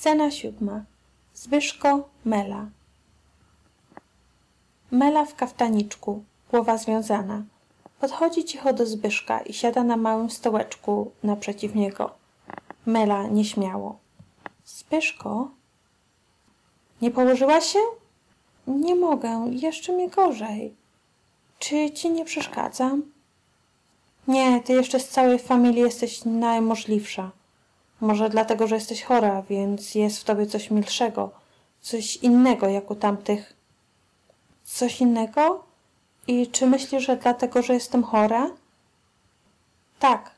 Scena siódma. Zbyszko, Mela. Mela w kaftaniczku, głowa związana. Podchodzi cicho do Zbyszka i siada na małym stołeczku naprzeciw niego. Mela nieśmiało. Zbyszko? Nie położyłaś się? Nie mogę, jeszcze mi gorzej. Czy ci nie przeszkadzam? Nie, ty jeszcze z całej familii jesteś najmożliwsza. Może dlatego, że jesteś chora, więc jest w tobie coś milszego, coś innego jak u tamtych. Coś innego? I czy myślisz, że dlatego, że jestem chora? Tak.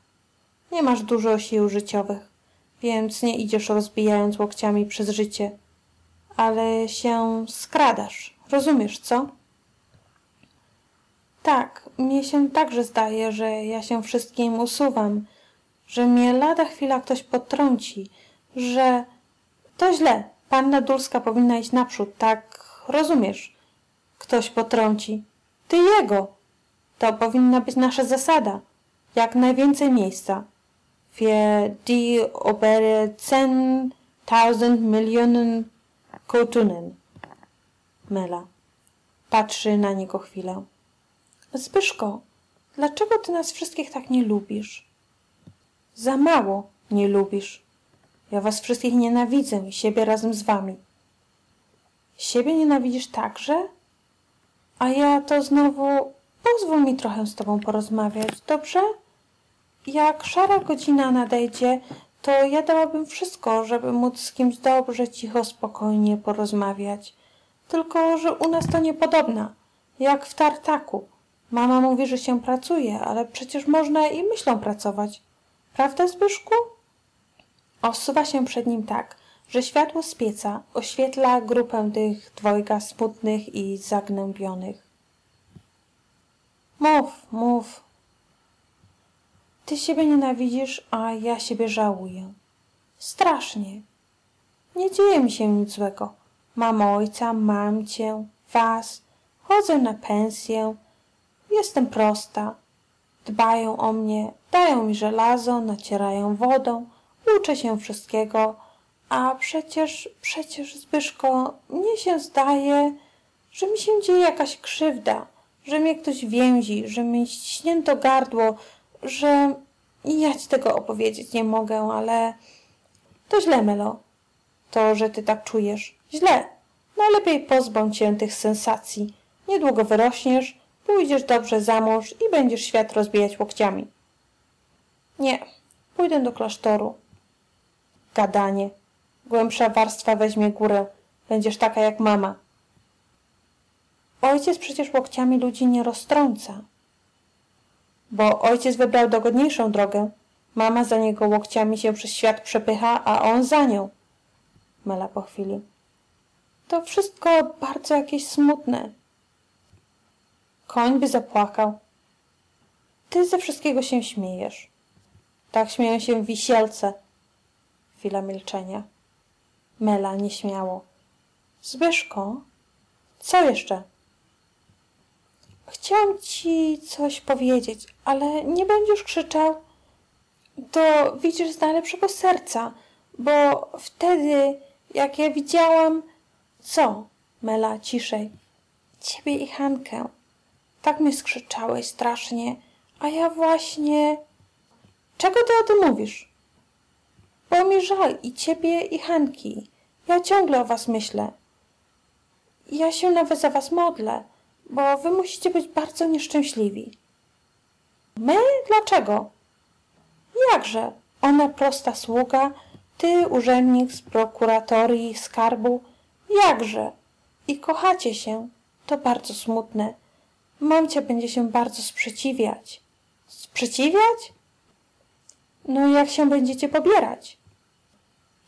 Nie masz dużo sił życiowych, więc nie idziesz rozbijając łokciami przez życie, ale się skradasz. Rozumiesz, co? Tak, mnie się także zdaje, że ja się wszystkim usuwam, że mnie lada chwila ktoś potrąci, że to źle. Panna Dulska powinna iść naprzód, tak rozumiesz? Ktoś potrąci. Ty jego. To powinna być nasza zasada. Jak najwięcej miejsca. Wir die obere zehn tausend Millionen Kotunen. Mela. Patrzy na niego chwilę. Zbyszko, dlaczego ty nas wszystkich tak nie lubisz? Za mało nie lubisz. Ja was wszystkich nienawidzę i siebie razem z wami. Siebie nienawidzisz także? A ja to znowu... Pozwól mi trochę z tobą porozmawiać, dobrze? Jak szara godzina nadejdzie, to ja dałabym wszystko, żeby móc z kimś dobrze, cicho, spokojnie porozmawiać. Tylko, że u nas to niepodobna. Jak w tartaku. Mama mówi, że się pracuje, ale przecież można i myślą pracować. Prawda, Zbyszku? Osuwa się przed nim tak, że światło z pieca oświetla grupę tych dwojga smutnych i zagnębionych. Mów, mów. Ty siebie nienawidzisz, a ja siebie żałuję. Strasznie. Nie dzieje mi się nic złego. Mam ojca, mam cię, was, chodzę na pensję, jestem prosta. Dbają o mnie, dają mi żelazo, nacierają wodą, uczę się wszystkiego, a przecież, przecież Zbyszko, mnie się zdaje, że mi się dzieje jakaś krzywda, że mnie ktoś więzi, że mi ściśnięto gardło, że ja ci tego opowiedzieć nie mogę, ale to źle, Melo. To, że ty tak czujesz. Źle. Najlepiej pozbądź się tych sensacji. Niedługo wyrośniesz, pójdziesz dobrze za mąż i będziesz świat rozbijać łokciami. Nie, pójdę do klasztoru. Gadanie. Głębsza warstwa weźmie górę. Będziesz taka jak mama. Ojciec przecież łokciami ludzi nie roztrąca. Bo ojciec wybrał dogodniejszą drogę. Mama za niego łokciami się przez świat przepycha, a on za nią. Mela po chwili. To wszystko bardzo jakieś smutne. Koń by zapłakał. Ty ze wszystkiego się śmiejesz. Tak śmieją się wisielce. Chwila milczenia. Mela nieśmiało. Zbyszko? Co jeszcze? Chciałam ci coś powiedzieć, ale nie będziesz krzyczał. To widzisz z najlepszego serca, bo wtedy, jak ja widziałam... Co? Mela, ciszej. Ciebie i Hankę. Tak mnie skrzyczałeś strasznie, a ja właśnie... Czego ty o tym mówisz? Bo mi żal i ciebie, i Hanki. Ja ciągle o was myślę. Ja się nawet za was modlę, bo wy musicie być bardzo nieszczęśliwi. My? Dlaczego? Jakże? Ona prosta sługa, ty urzędnik z prokuratorii skarbu. Jakże? I kochacie się. To bardzo smutne. Mamcia będzie się bardzo sprzeciwiać. Sprzeciwiać? No jak się będziecie pobierać?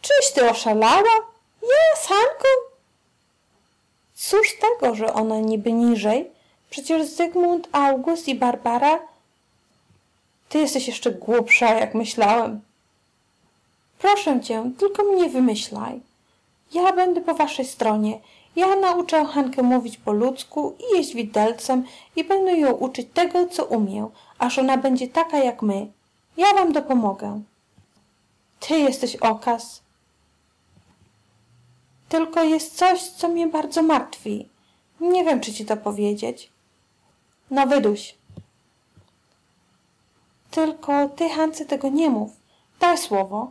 Czyś ty oszalała? Ja z Hanką? Cóż tego, że ona niby niżej? Przecież Zygmunt, August i Barbara... Ty jesteś jeszcze głupsza, jak myślałem. Proszę cię, tylko mi nie wymyślaj. Ja będę po waszej stronie. Ja nauczę Hankę mówić po ludzku i jeść widelcem i będę ją uczyć tego, co umiem, aż ona będzie taka jak my. Ja wam dopomogę. Ty jesteś okaz. Tylko jest coś, co mnie bardzo martwi. Nie wiem, czy ci to powiedzieć. No wyduś. Tylko ty Hance tego nie mów. Daj słowo.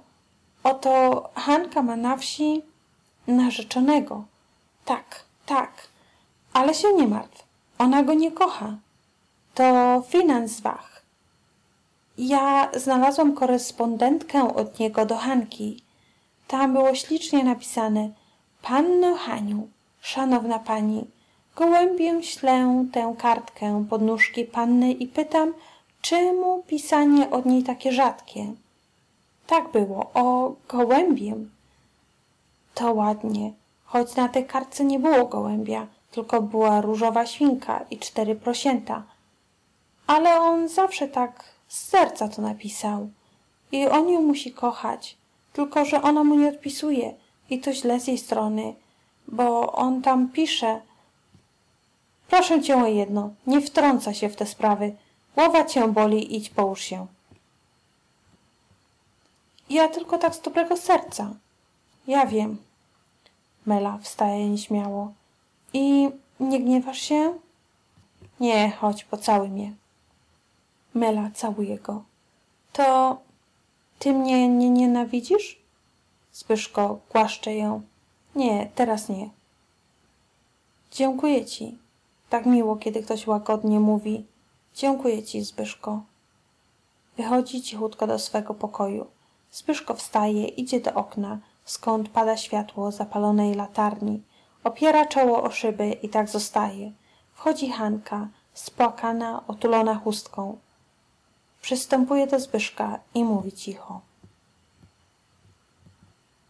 Oto Hanka ma na wsi narzeczonego. Tak, tak. Ale się nie martw. Ona go nie kocha. To Finanswach. Ja znalazłam korespondentkę od niego do Hanki. Tam było ślicznie napisane Panno Haniu, szanowna pani, gołębiem ślę tę kartkę pod nóżki panny i pytam, czemu pisanie od niej takie rzadkie? Tak było, o gołębiem. To ładnie, choć na tej kartce nie było gołębia, tylko była różowa świnka i cztery prosięta. Ale on zawsze tak z serca to napisał. I on ją musi kochać, tylko że ona mu nie odpisuje i to źle z jej strony, bo on tam pisze. Proszę cię o jedno, nie wtrąca się w te sprawy. Głowa cię boli, idź połóż się. Ja tylko tak z dobrego serca. Ja wiem. Mela wstaje nieśmiało. I nie gniewasz się? Nie, chodź, pocałuj mnie. Mela całuje go. To ty mnie nie nienawidzisz? Zbyszko głaszcze ją. Nie, teraz nie. Dziękuję ci. Tak miło, kiedy ktoś łagodnie mówi. Dziękuję ci, Zbyszko. Wychodzi cichutko do swego pokoju. Zbyszko wstaje, idzie do okna, skąd pada światło zapalonej latarni. Opiera czoło o szyby i tak zostaje. Wchodzi Hanka, spłakana, otulona chustką. Przystępuje do Zbyszka i mówi cicho.